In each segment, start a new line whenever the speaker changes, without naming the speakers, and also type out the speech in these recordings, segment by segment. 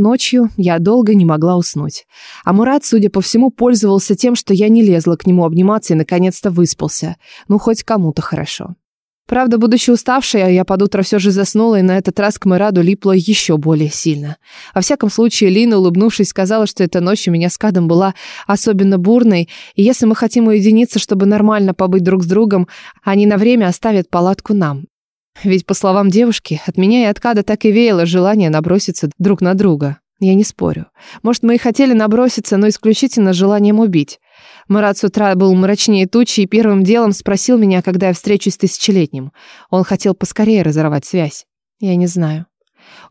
Ночью я долго не могла уснуть. А Мурат, судя по всему, пользовался тем, что я не лезла к нему обниматься и наконец-то выспался. Ну, хоть кому-то хорошо. Правда, будучи уставшей, я под утро все же заснула, и на этот раз к Мураду липло еще более сильно. Во всяком случае, Лина, улыбнувшись, сказала, что эта ночь у меня с Кадом была особенно бурной, и если мы хотим уединиться, чтобы нормально побыть друг с другом, они на время оставят палатку нам. Ведь, по словам девушки, от меня и от Када так и веяло желание наброситься друг на друга. Я не спорю. Может, мы и хотели наброситься, но исключительно желанием убить. Марат с утра был мрачнее тучи и первым делом спросил меня, когда я встречусь с тысячелетним. Он хотел поскорее разорвать связь. Я не знаю.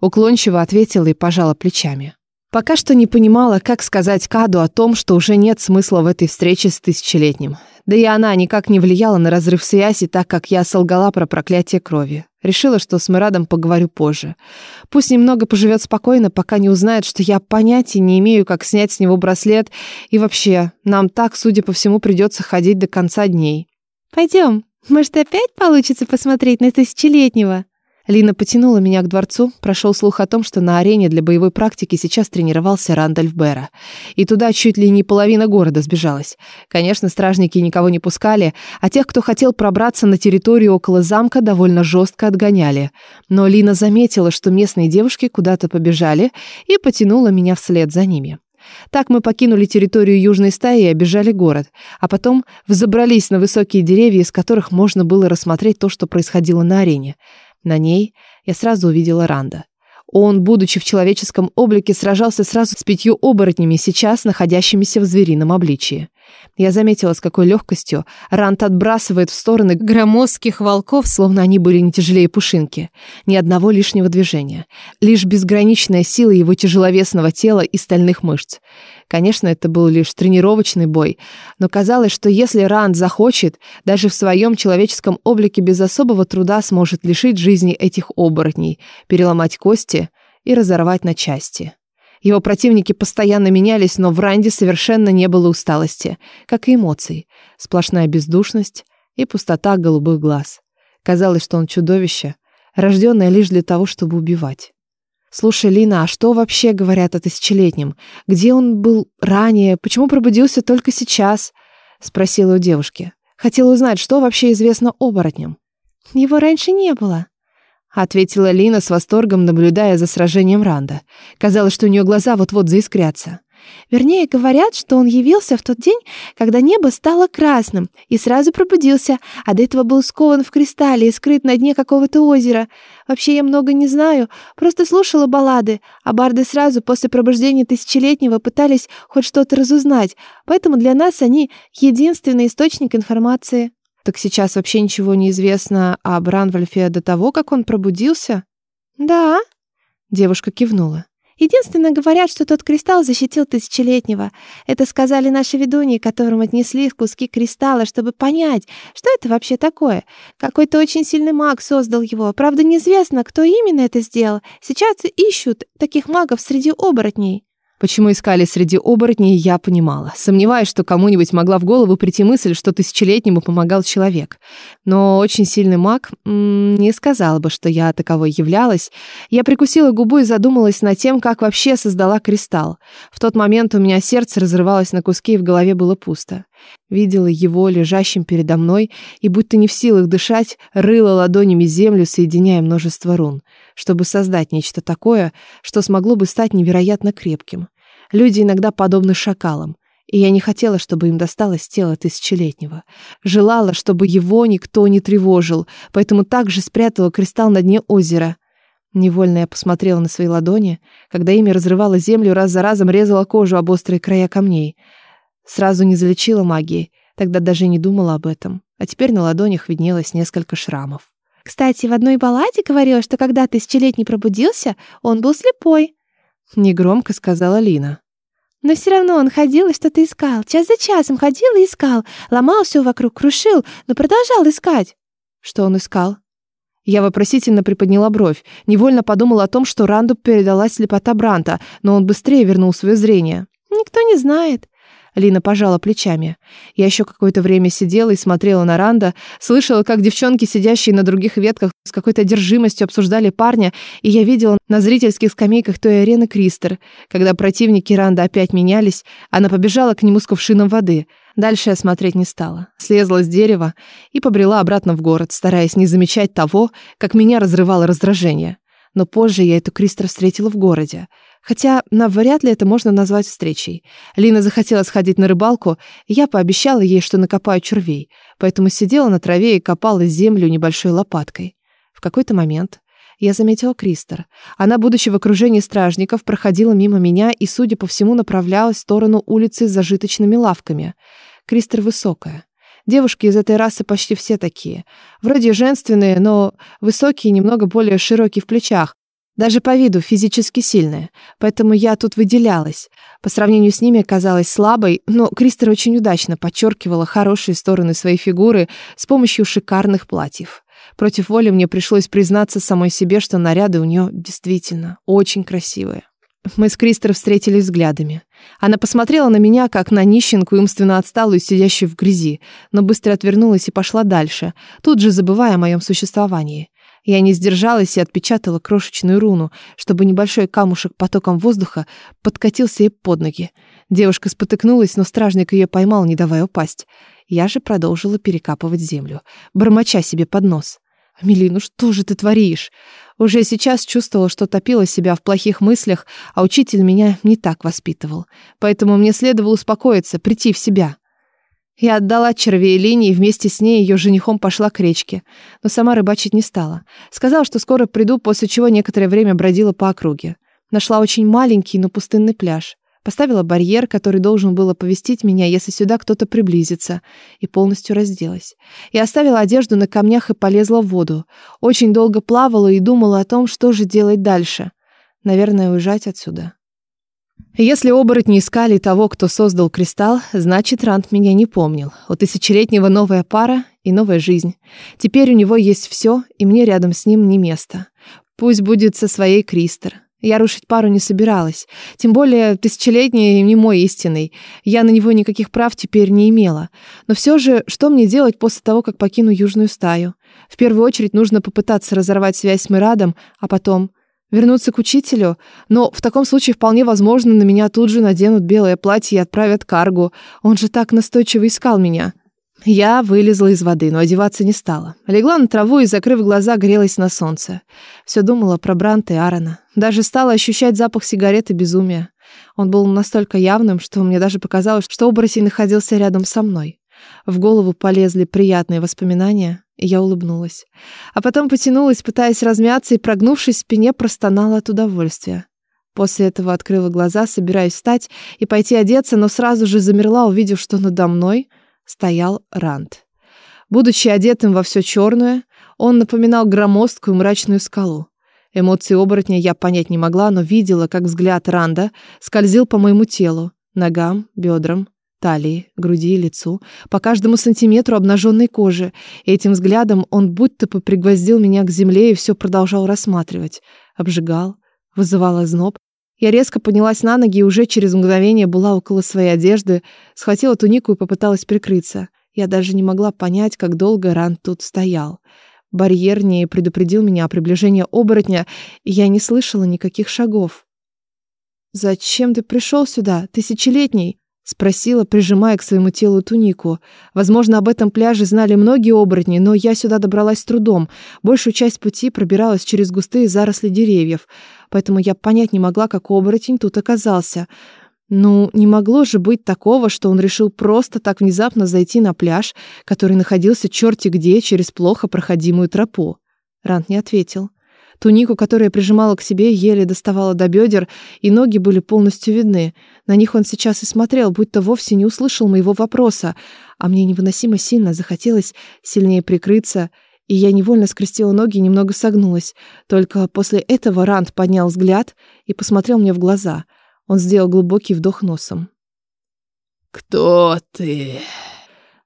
Уклончиво ответила и пожала плечами. Пока что не понимала, как сказать Каду о том, что уже нет смысла в этой встрече с тысячелетним. Да и она никак не влияла на разрыв связи, так как я солгала про проклятие крови. Решила, что с Мирадом поговорю позже. Пусть немного поживет спокойно, пока не узнает, что я понятия не имею, как снять с него браслет. И вообще, нам так, судя по всему, придется ходить до конца дней.
«Пойдем. Может, опять получится посмотреть на тысячелетнего?»
Лина потянула меня к дворцу, прошел слух о том, что на арене для боевой практики сейчас тренировался Рандольф Бера. И туда чуть ли не половина города сбежалась. Конечно, стражники никого не пускали, а тех, кто хотел пробраться на территорию около замка, довольно жестко отгоняли. Но Лина заметила, что местные девушки куда-то побежали и потянула меня вслед за ними. Так мы покинули территорию южной стаи и обижали город, а потом взобрались на высокие деревья, из которых можно было рассмотреть то, что происходило на арене. На ней я сразу увидела Ранда. Он, будучи в человеческом облике, сражался сразу с пятью оборотнями, сейчас находящимися в зверином обличии. Я заметила, с какой легкостью Рант отбрасывает в стороны громоздких волков, словно они были не тяжелее пушинки. Ни одного лишнего движения. Лишь безграничная сила его тяжеловесного тела и стальных мышц. Конечно, это был лишь тренировочный бой, но казалось, что если Рант захочет, даже в своем человеческом облике без особого труда сможет лишить жизни этих оборотней, переломать кости и разорвать на части. Его противники постоянно менялись, но в Ранде совершенно не было усталости, как и эмоций. Сплошная бездушность и пустота голубых глаз. Казалось, что он чудовище, рожденное лишь для того, чтобы убивать. «Слушай, Лина, а что вообще говорят о тысячелетнем? Где он был ранее? Почему пробудился только сейчас?» — спросила у девушки. Хотела узнать, что вообще известно оборотням.
«Его раньше не было»,
Ответила Лина с восторгом, наблюдая за сражением Ранда. Казалось, что у нее глаза вот-вот заискрятся.
Вернее, говорят, что он явился в тот день, когда небо стало красным, и сразу пробудился, а до этого был скован в кристалле и скрыт на дне какого-то озера. Вообще я много не знаю, просто слушала баллады, а барды сразу после пробуждения тысячелетнего пытались хоть что-то разузнать, поэтому для нас они единственный источник информации.
Так сейчас вообще ничего не известно а о Бранвольфе до того, как он пробудился?
Да.
Девушка кивнула.
Единственно говорят, что тот кристалл защитил тысячелетнего. Это сказали наши ведуньи, которым отнесли куски кристалла, чтобы понять, что это вообще такое. Какой-то очень сильный маг создал его. Правда, неизвестно, кто именно это сделал. Сейчас ищут таких магов среди оборотней.
Почему искали среди оборотней, я понимала. Сомневаюсь, что кому-нибудь могла в голову прийти мысль, что тысячелетнему помогал человек. Но очень сильный маг не сказал бы, что я таковой являлась. Я прикусила губу и задумалась над тем, как вообще создала кристалл. В тот момент у меня сердце разрывалось на куски, и в голове было пусто. Видела его, лежащим передо мной, и будто не в силах дышать, рыла ладонями землю, соединяя множество рун, чтобы создать нечто такое, что смогло бы стать невероятно крепким. Люди иногда подобны шакалам, и я не хотела, чтобы им досталось тело тысячелетнего. Желала, чтобы его никто не тревожил, поэтому также спрятала кристалл на дне озера. Невольно я посмотрела на свои ладони, когда ими разрывала землю, раз за разом резала кожу об острые края камней — Сразу не залечила магией, тогда даже не думала об этом. А теперь на ладонях виднелось несколько шрамов.
Кстати, в одной балладе говорилось, что когда тысячелетний пробудился, он был слепой.
Негромко сказала Лина.
Но все равно он ходил и что-то искал. Час за часом ходил и искал. Ломал все вокруг, крушил, но продолжал искать.
Что он искал? Я вопросительно приподняла бровь, невольно подумала о том, что Ранду передалась слепота Бранта, но он быстрее вернул свое зрение.
Никто не знает.
Лина пожала плечами. Я еще какое-то время сидела и смотрела на Ранда, слышала, как девчонки, сидящие на других ветках, с какой-то одержимостью обсуждали парня, и я видела на зрительских скамейках той арены Кристер. Когда противники Ранда опять менялись, она побежала к нему с кувшином воды. Дальше я смотреть не стала. Слезла с дерева и побрела обратно в город, стараясь не замечать того, как меня разрывало раздражение. Но позже я эту Кристер встретила в городе. Хотя навряд ли это можно назвать встречей. Лина захотела сходить на рыбалку, и я пообещала ей, что накопаю червей, поэтому сидела на траве и копала землю небольшой лопаткой. В какой-то момент я заметила Кристер. Она, будучи в окружении стражников, проходила мимо меня и, судя по всему, направлялась в сторону улицы с зажиточными лавками. Кристер высокая. Девушки из этой расы почти все такие. Вроде женственные, но высокие, немного более широкие в плечах, даже по виду физически сильная, поэтому я тут выделялась. По сравнению с ними казалась слабой, но Кристер очень удачно подчеркивала хорошие стороны своей фигуры с помощью шикарных платьев. Против воли мне пришлось признаться самой себе, что наряды у нее действительно очень красивые. Мы с Кристер встретились взглядами. Она посмотрела на меня, как на нищенку и умственно отсталую, сидящую в грязи, но быстро отвернулась и пошла дальше, тут же забывая о моем существовании. Я не сдержалась и отпечатала крошечную руну, чтобы небольшой камушек потоком воздуха подкатился ей под ноги. Девушка спотыкнулась, но стражник ее поймал, не давая упасть. Я же продолжила перекапывать землю, бормоча себе под нос. «Амели, ну что же ты творишь?» Уже сейчас чувствовала, что топила себя в плохих мыслях, а учитель меня не так воспитывал. Поэтому мне следовало успокоиться, прийти в себя. Я отдала червеелине и вместе с ней ее женихом пошла к речке, но сама рыбачить не стала. Сказала, что скоро приду, после чего некоторое время бродила по округе. Нашла очень маленький, но пустынный пляж. Поставила барьер, который должен был оповестить меня, если сюда кто-то приблизится, и полностью разделась. Я оставила одежду на камнях и полезла в воду. Очень долго плавала и думала о том, что же делать дальше. Наверное, уезжать отсюда. Если оборотни искали того, кто создал кристалл, значит, Рант меня не помнил. У тысячелетнего новая пара и новая жизнь. Теперь у него есть все, и мне рядом с ним не место. Пусть будет со своей Кристер. Я рушить пару не собиралась. Тем более, тысячелетний не мой истинный. Я на него никаких прав теперь не имела. Но все же, что мне делать после того, как покину южную стаю? В первую очередь нужно попытаться разорвать связь с Мирадом, а потом вернуться к учителю, но в таком случае вполне возможно на меня тут же наденут белое платье и отправят каргу. Он же так настойчиво искал меня. Я вылезла из воды, но одеваться не стала. Легла на траву и, закрыв глаза, грелась на солнце. Все думала про Бранта и Аарона. Даже стала ощущать запах сигареты безумия. Он был настолько явным, что мне даже показалось, что оборотень находился рядом со мной. В голову полезли приятные воспоминания, и я улыбнулась. А потом потянулась, пытаясь размяться, и, прогнувшись в спине, простонала от удовольствия. После этого открыла глаза, собираясь встать и пойти одеться, но сразу же замерла, увидев, что надо мной стоял Ранд. Будучи одетым во все черное, он напоминал громоздкую мрачную скалу. Эмоции оборотня я понять не могла, но видела, как взгляд Ранда скользил по моему телу, ногам, бедрам, талии, груди и лицу, по каждому сантиметру обнаженной кожи. Этим взглядом он будто бы пригвоздил меня к земле и все продолжал рассматривать. Обжигал, вызывал озноб. Я резко поднялась на ноги и уже через мгновение была около своей одежды, схватила тунику и попыталась прикрыться. Я даже не могла понять, как долго Ран тут стоял. Барьер не предупредил меня о приближении оборотня, и я не слышала никаких шагов. «Зачем ты пришел сюда, тысячелетний?» Спросила, прижимая к своему телу тунику. Возможно, об этом пляже знали многие оборотни, но я сюда добралась с трудом. Большую часть пути пробиралась через густые заросли деревьев, поэтому я понять не могла, как оборотень тут оказался. Ну, не могло же быть такого, что он решил просто так внезапно зайти на пляж, который находился черти где, через плохо проходимую тропу. Рант не ответил. Тунику, которая прижимала к себе, еле доставала до бедер, и ноги были полностью видны. На них он сейчас и смотрел, будто вовсе не услышал моего вопроса, а мне невыносимо сильно захотелось сильнее прикрыться, и я невольно скрестила ноги и немного согнулась. Только после этого Ранд поднял взгляд и посмотрел мне в глаза. Он сделал глубокий вдох носом.
«Кто ты?»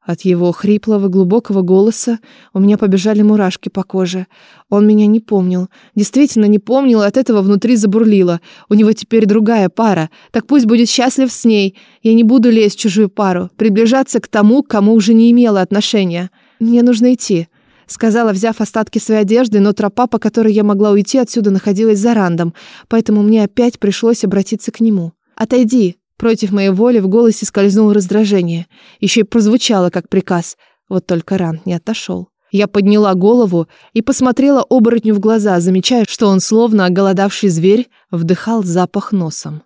От его хриплого глубокого голоса у меня побежали мурашки по коже. Он меня не помнил. Действительно не помнил, от этого внутри забурлило. У него теперь другая пара. Так пусть будет счастлив с ней. Я не буду лезть в чужую пару, приближаться к тому, к кому уже не имела отношения. Мне нужно идти. Сказала, взяв остатки своей одежды, но тропа, по которой я могла уйти отсюда, находилась за рандом, поэтому мне опять пришлось обратиться к нему. «Отойди», Против моей воли в голосе скользнуло раздражение. Еще и прозвучало, как приказ. Вот только Рант не отошел. Я подняла голову и посмотрела оборотню в глаза, замечая, что он, словно оголодавший зверь, вдыхал запах носом.